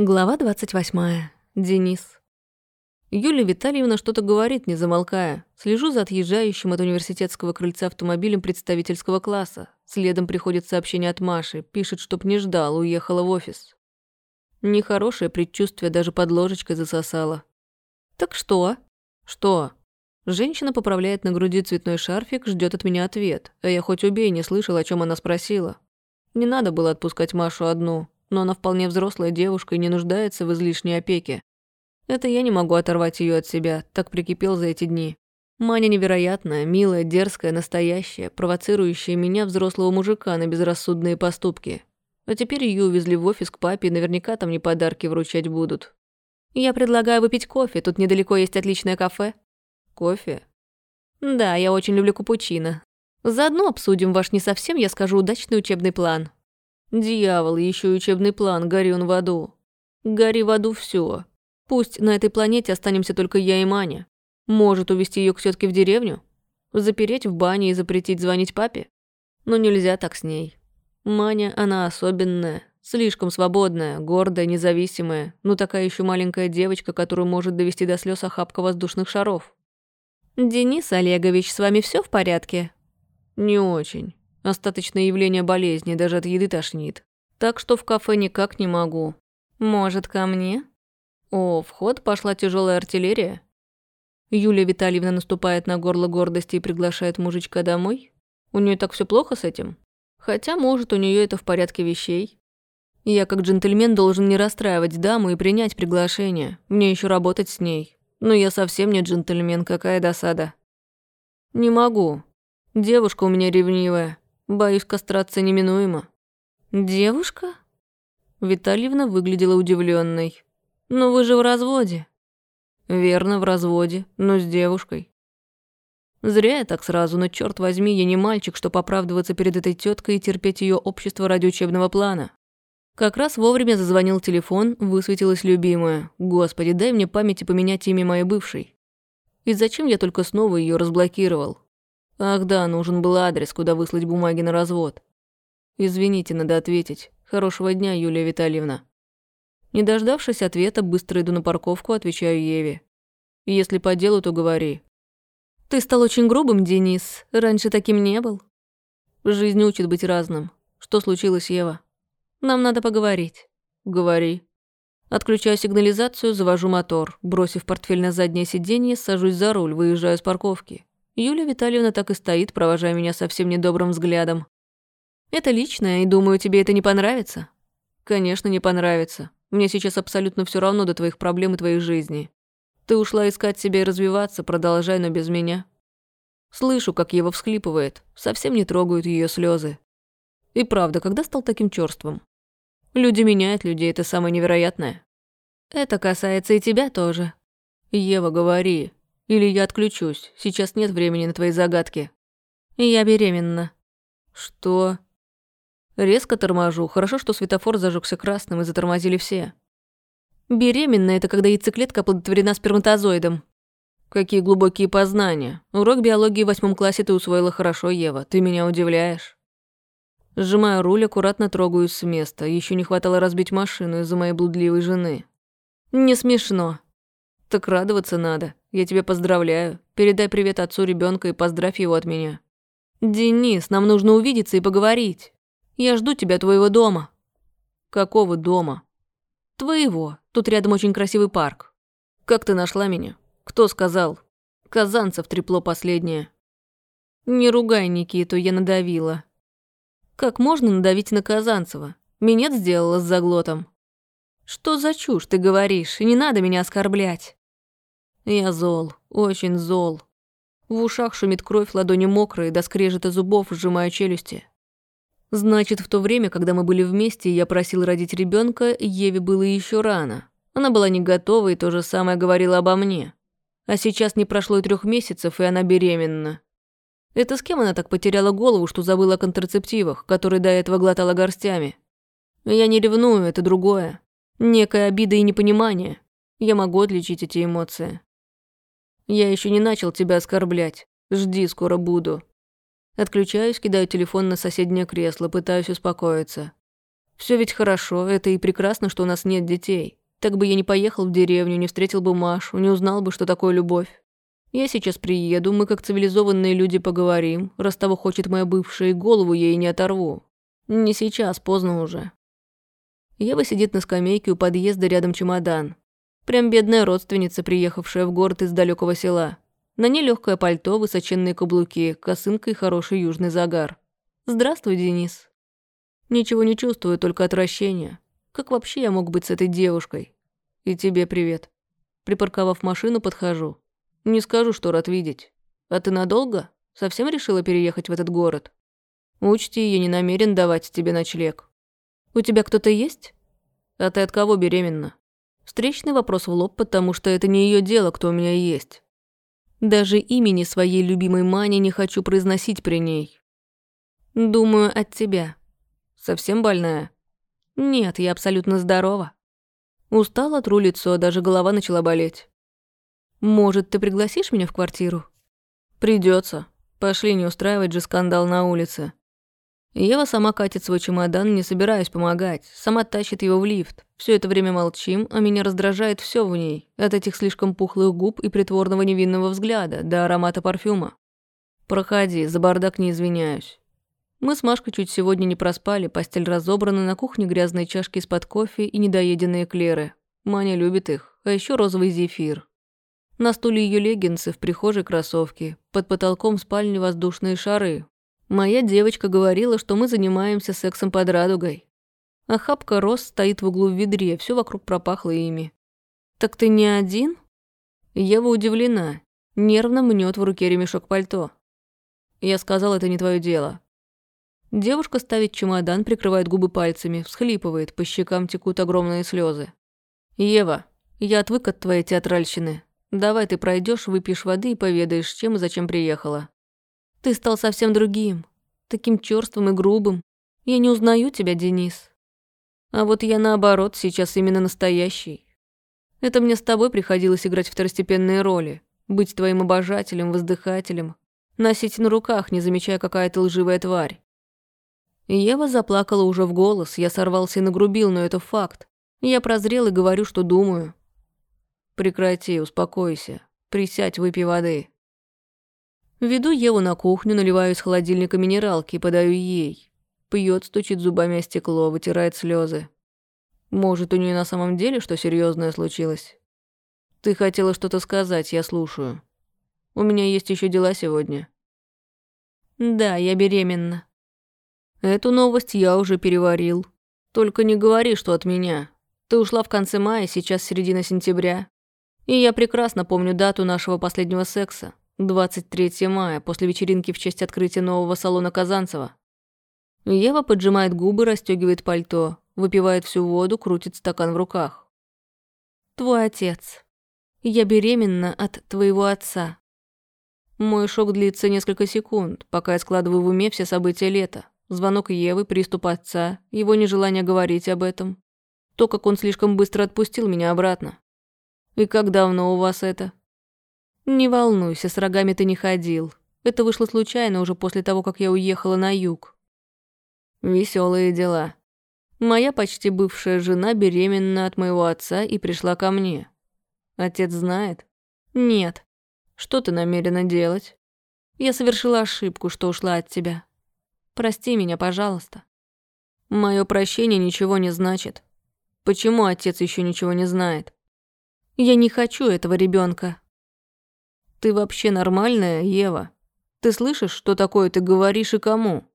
Глава 28. Денис. Юлия Витальевна что-то говорит, не замолкая. Слежу за отъезжающим от университетского крыльца автомобилем представительского класса. Следом приходит сообщение от Маши. Пишет, чтоб не ждал, уехала в офис. Нехорошее предчувствие даже под ложечкой засосало. «Так что?» «Что?» Женщина поправляет на груди цветной шарфик, ждет от меня ответ. А я хоть убей, не слышал, о чем она спросила. Не надо было отпускать Машу одну но она вполне взрослая девушка и не нуждается в излишней опеке. Это я не могу оторвать ее от себя, так прикипел за эти дни. Маня невероятная, милая, дерзкая, настоящая, провоцирующая меня, взрослого мужика, на безрассудные поступки. А теперь ее увезли в офис к папе, и наверняка там не подарки вручать будут. Я предлагаю выпить кофе, тут недалеко есть отличное кафе. Кофе? Да, я очень люблю капучино. Заодно обсудим ваш не совсем, я скажу, удачный учебный план. Дьявол, еще и учебный план, гори он в аду. Гори в аду все. Пусть на этой планете останемся только я и Маня. Может увести ее к тетке в деревню? Запереть в бане и запретить звонить папе? Но нельзя так с ней. Маня, она особенная, слишком свободная, гордая, независимая, ну такая еще маленькая девочка, которую может довести до слез охапка воздушных шаров. «Денис Олегович, с вами все в порядке?» «Не очень. Остаточное явление болезни, даже от еды тошнит. Так что в кафе никак не могу. Может, ко мне? О, в ход пошла тяжелая артиллерия. Юлия Витальевна наступает на горло гордости и приглашает мужичка домой. У нее так все плохо с этим? Хотя, может, у нее это в порядке вещей. Я, как джентльмен, должен не расстраивать даму и принять приглашение. Мне еще работать с ней. Но я совсем не джентльмен, какая досада. Не могу. Девушка у меня ревнивая. Боюсь, кастрация неминуема. Девушка? Витальевна выглядела удивленной. Но вы же в разводе. Верно, в разводе, но с девушкой. Зря я так сразу, но черт возьми, я не мальчик, чтобы оправдываться перед этой теткой и терпеть ее общество ради учебного плана. Как раз вовремя зазвонил телефон, высветилась любимая. Господи, дай мне памяти поменять имя моей бывшей. И зачем я только снова ее разблокировал? Ах да, нужен был адрес, куда выслать бумаги на развод. Извините, надо ответить. Хорошего дня, Юлия Витальевна. Не дождавшись ответа, быстро иду на парковку, отвечаю Еве. Если по делу, то говори. Ты стал очень грубым, Денис. Раньше таким не был. Жизнь учит быть разным. Что случилось, Ева? Нам надо поговорить. Говори. Отключаю сигнализацию, завожу мотор. Бросив портфель на заднее сиденье, сажусь за руль, выезжаю с парковки. Юлия Витальевна так и стоит, провожая меня совсем недобрым взглядом. «Это личное, и думаю, тебе это не понравится?» «Конечно, не понравится. Мне сейчас абсолютно все равно до твоих проблем и твоей жизни. Ты ушла искать себя и развиваться, продолжай, но без меня». Слышу, как Ева всхлипывает. Совсем не трогают ее слезы. И правда, когда стал таким черством? Люди меняют людей, это самое невероятное. Это касается и тебя тоже. Ева, говори. Или я отключусь. Сейчас нет времени на твои загадки. Я беременна. Что? Резко торможу. Хорошо, что светофор зажегся красным и затормозили все. Беременна – это когда яйцеклетка оплодотворена сперматозоидом. Какие глубокие познания. Урок биологии в восьмом классе ты усвоила хорошо, Ева. Ты меня удивляешь. Сжимаю руль, аккуратно трогаюсь с места. Еще не хватало разбить машину из-за моей блудливой жены. Не смешно. Так радоваться надо. Я тебя поздравляю. Передай привет отцу ребенка и поздравь его от меня. Денис, нам нужно увидеться и поговорить. Я жду тебя твоего дома. Какого дома? Твоего. Тут рядом очень красивый парк. Как ты нашла меня? Кто сказал? Казанцев трепло последнее. Не ругай Никиту, я надавила. Как можно надавить на Казанцева? Минет сделала с заглотом. Что за чушь ты говоришь? И не надо меня оскорблять. Я зол, очень зол. В ушах шумит кровь, ладони мокрые, до скрежета зубов, сжимая челюсти. Значит, в то время, когда мы были вместе, я просил родить ребенка, Еве было еще рано. Она была не готова и то же самое говорила обо мне. А сейчас не прошло и трех месяцев, и она беременна. Это с кем она так потеряла голову, что забыла о контрацептивах, которые до этого глотала горстями? Я не ревную, это другое. Некая обида и непонимание. Я могу отличить эти эмоции. Я еще не начал тебя оскорблять. Жди, скоро буду. Отключаюсь, кидаю телефон на соседнее кресло, пытаюсь успокоиться. Все ведь хорошо, это и прекрасно, что у нас нет детей. Так бы я не поехал в деревню, не встретил бы Машу, не узнал бы, что такое любовь. Я сейчас приеду, мы как цивилизованные люди поговорим, раз того хочет моя бывшая, и голову ей не оторву. Не сейчас, поздно уже. Ева сидит на скамейке у подъезда рядом чемодан. Прям бедная родственница, приехавшая в город из далекого села. На ней легкое пальто, высоченные каблуки, косынка и хороший южный загар. «Здравствуй, Денис». Ничего не чувствую, только отвращение. Как вообще я мог быть с этой девушкой? И тебе привет. Припарковав машину, подхожу. Не скажу, что рад видеть. А ты надолго? Совсем решила переехать в этот город? Учти, я не намерен давать тебе ночлег. У тебя кто-то есть? А ты от кого беременна? Встречный вопрос в лоб, потому что это не ее дело, кто у меня есть. Даже имени своей любимой Мани не хочу произносить при ней. Думаю, от тебя. Совсем больная? Нет, я абсолютно здорова. Устала, тру лицо, даже голова начала болеть. Может, ты пригласишь меня в квартиру? Придется. Пошли, не устраивать же скандал на улице. Ева сама катит свой чемодан, не собираюсь помогать. Сама тащит его в лифт. Все это время молчим, а меня раздражает все в ней. От этих слишком пухлых губ и притворного невинного взгляда, до аромата парфюма. Проходи, за бардак не извиняюсь. Мы с Машкой чуть сегодня не проспали, постель разобрана, на кухне грязные чашки из-под кофе и недоеденные клеры. Маня любит их, а еще розовый зефир. На стуле ее леггинсы, в прихожей кроссовки, под потолком спальни воздушные шары, Моя девочка говорила, что мы занимаемся сексом под радугой. А хапка роз стоит в углу в ведре, все вокруг пропахло ими. «Так ты не один?» Ева удивлена, нервно мнет в руке ремешок пальто. Я сказал, это не твое дело. Девушка ставит чемодан, прикрывает губы пальцами, всхлипывает, по щекам текут огромные слезы. «Ева, я отвык от твоей театральщины. Давай ты пройдешь, выпьешь воды и поведаешь, чем и зачем приехала. Ты стал совсем другим, таким чёрствым и грубым. Я не узнаю тебя, Денис. А вот я наоборот, сейчас именно настоящий. Это мне с тобой приходилось играть второстепенные роли, быть твоим обожателем, воздыхателем, носить на руках, не замечая, какая ты лживая тварь. Ева заплакала уже в голос, я сорвался и нагрубил, но это факт. Я прозрел и говорю, что думаю. Прекрати, успокойся. Присядь, выпей воды. Веду Еву на кухню, наливаю из холодильника минералки и подаю ей. Пьет, стучит зубами о стекло, вытирает слезы. Может, у нее на самом деле что серьезное случилось? Ты хотела что-то сказать, я слушаю. У меня есть еще дела сегодня. Да, я беременна. Эту новость я уже переварил. Только не говори, что от меня. Ты ушла в конце мая, сейчас середина сентября. И я прекрасно помню дату нашего последнего секса. 23 мая, после вечеринки в честь открытия нового салона Казанцева. Ева поджимает губы, расстегивает пальто, выпивает всю воду, крутит стакан в руках. «Твой отец. Я беременна от твоего отца». Мой шок длится несколько секунд, пока я складываю в уме все события лета. Звонок Евы, приступ отца, его нежелание говорить об этом. То, как он слишком быстро отпустил меня обратно. И как давно у вас это? «Не волнуйся, с рогами ты не ходил. Это вышло случайно уже после того, как я уехала на юг». Веселые дела. Моя почти бывшая жена беременна от моего отца и пришла ко мне. Отец знает? Нет. Что ты намерена делать? Я совершила ошибку, что ушла от тебя. Прости меня, пожалуйста. Мое прощение ничего не значит. Почему отец еще ничего не знает? Я не хочу этого ребенка. Ты вообще нормальная, Ева? Ты слышишь, что такое ты говоришь и кому?